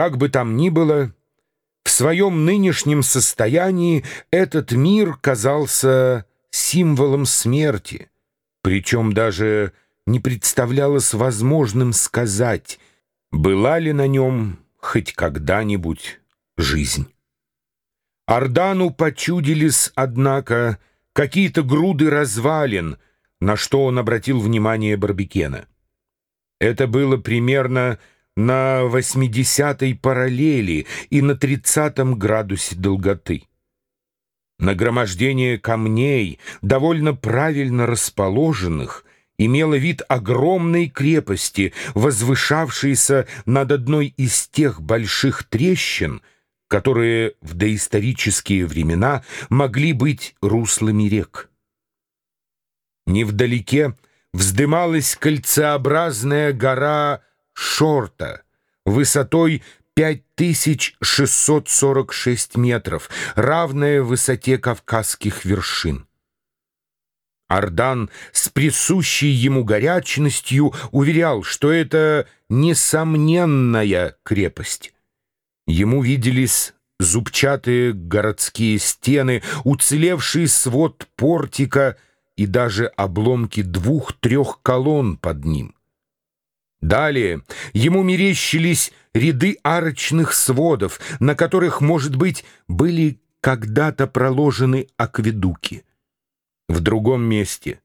Как бы там ни было, в своем нынешнем состоянии этот мир казался символом смерти, причем даже не представлялось возможным сказать, была ли на нем хоть когда-нибудь жизнь. Ордану почудились, однако, какие-то груды развалин, на что он обратил внимание Барбекена. Это было примерно на 80-й параллели и на 30 градусе долготы. Нагромождение камней, довольно правильно расположенных, имело вид огромной крепости, возвышавшейся над одной из тех больших трещин, которые в доисторические времена могли быть руслами рек. Невдалеке вздымалась кольцеобразная гора Шорта высотой 5646 метров, равная высоте Кавказских вершин. Ардан с присущей ему горячностью уверял, что это несомненная крепость. Ему виделись зубчатые городские стены, уцелевший свод портика и даже обломки двух-трех колонн под ним. Далее ему мерещились ряды арочных сводов, на которых, может быть, были когда-то проложены акведуки. В другом месте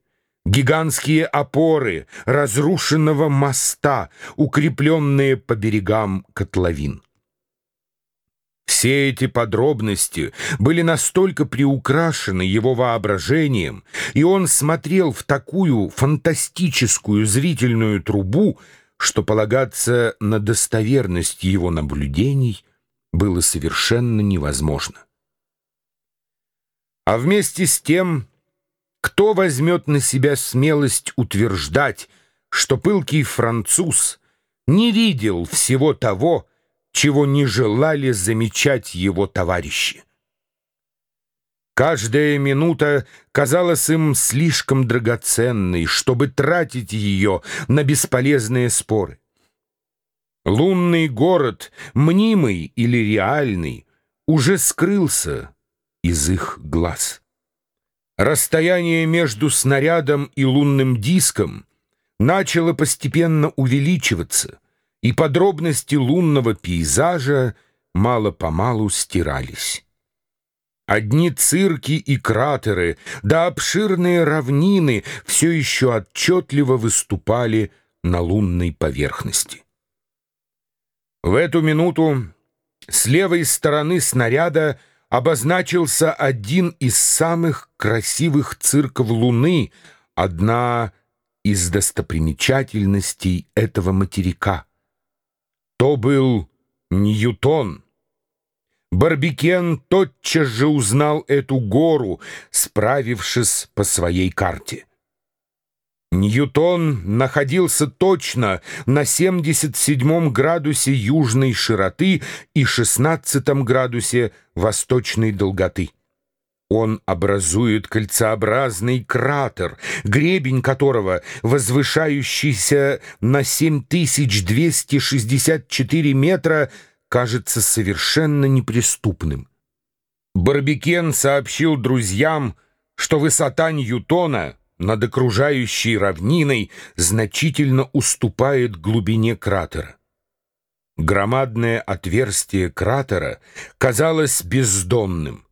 гигантские опоры разрушенного моста, укрепленные по берегам котловин. Все эти подробности были настолько приукрашены его воображением, и он смотрел в такую фантастическую зрительную трубу, что полагаться на достоверность его наблюдений было совершенно невозможно. А вместе с тем, кто возьмет на себя смелость утверждать, что пылкий француз не видел всего того, чего не желали замечать его товарищи? Каждая минута казалась им слишком драгоценной, чтобы тратить ее на бесполезные споры. Лунный город, мнимый или реальный, уже скрылся из их глаз. Расстояние между снарядом и лунным диском начало постепенно увеличиваться, и подробности лунного пейзажа мало-помалу стирались. Одни цирки и кратеры, да обширные равнины все еще отчетливо выступали на лунной поверхности. В эту минуту с левой стороны снаряда обозначился один из самых красивых цирков Луны, одна из достопримечательностей этого материка. То был Ньютон — Барбикен тотчас же узнал эту гору, справившись по своей карте. Ньютон находился точно на 77 градусе южной широты и 16 градусе восточной долготы. Он образует кольцеобразный кратер, гребень которого, возвышающийся на 7264 метра, кажется совершенно неприступным. Барбекен сообщил друзьям, что высота Ньютона над окружающей равниной значительно уступает глубине кратера. Громадное отверстие кратера казалось бездонным.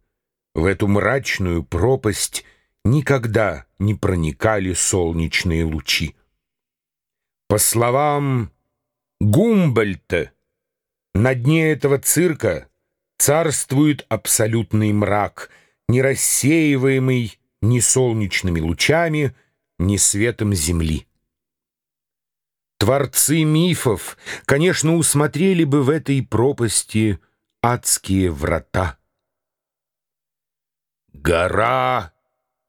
В эту мрачную пропасть никогда не проникали солнечные лучи. По словам Гумбольта, на дне этого цирка царствует абсолютный мрак, не рассеиваемый ни солнечными лучами, ни светом земли. Творцы мифов, конечно, усмотрели бы в этой пропасти адские врата. «Гора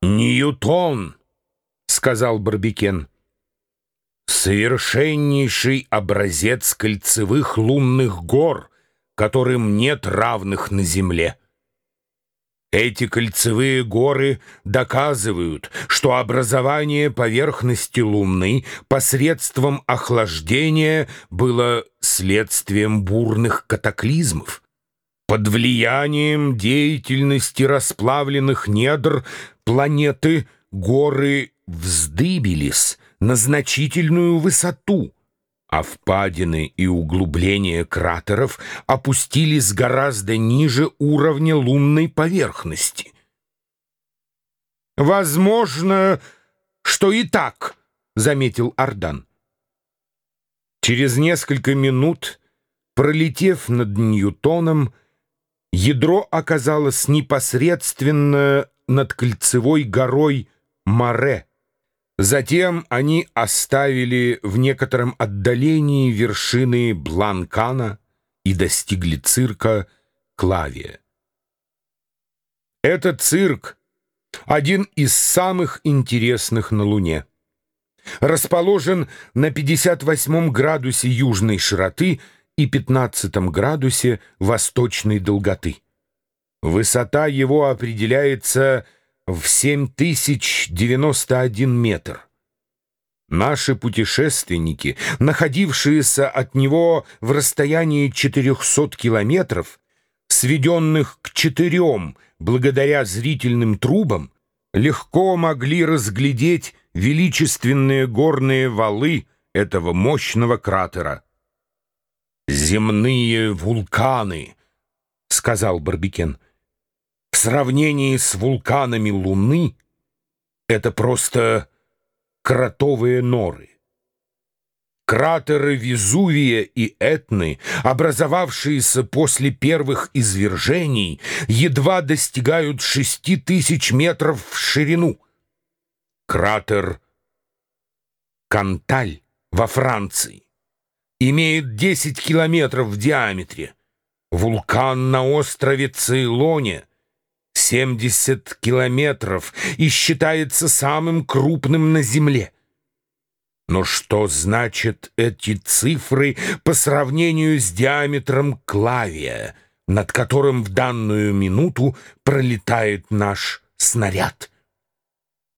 Ньютон!» — сказал Барбикен совершеннейший образец кольцевых лунных гор, которым нет равных на Земле. Эти кольцевые горы доказывают, что образование поверхности Луны посредством охлаждения было следствием бурных катаклизмов. Под влиянием деятельности расплавленных недр планеты горы вздыбились на значительную высоту, а впадины и углубления кратеров опустились гораздо ниже уровня лунной поверхности. «Возможно, что и так», — заметил Ардан. Через несколько минут, пролетев над Ньютоном, ядро оказалось непосредственно над кольцевой горой Море. Затем они оставили в некотором отдалении вершины Бланкана и достигли цирка Клавия. Этот цирк — один из самых интересных на Луне. Расположен на 58 градусе южной широты и 15 градусе восточной долготы. Высота его определяется в 7091 метр. Наши путешественники, находившиеся от него в расстоянии 400 километров, сведенных к четырем благодаря зрительным трубам, легко могли разглядеть величественные горные валы этого мощного кратера. «Земные вулканы», — сказал Барбикен, — в сравнении с вулканами Луны это просто кротовые норы. Кратеры Везувия и Этны, образовавшиеся после первых извержений, едва достигают шести тысяч метров в ширину. Кратер Канталь во Франции имеет 10 километров в диаметре. Вулкан на острове Цейлоне — 70 километров и считается самым крупным на Земле. Но что значат эти цифры по сравнению с диаметром Клавия, над которым в данную минуту пролетает наш снаряд?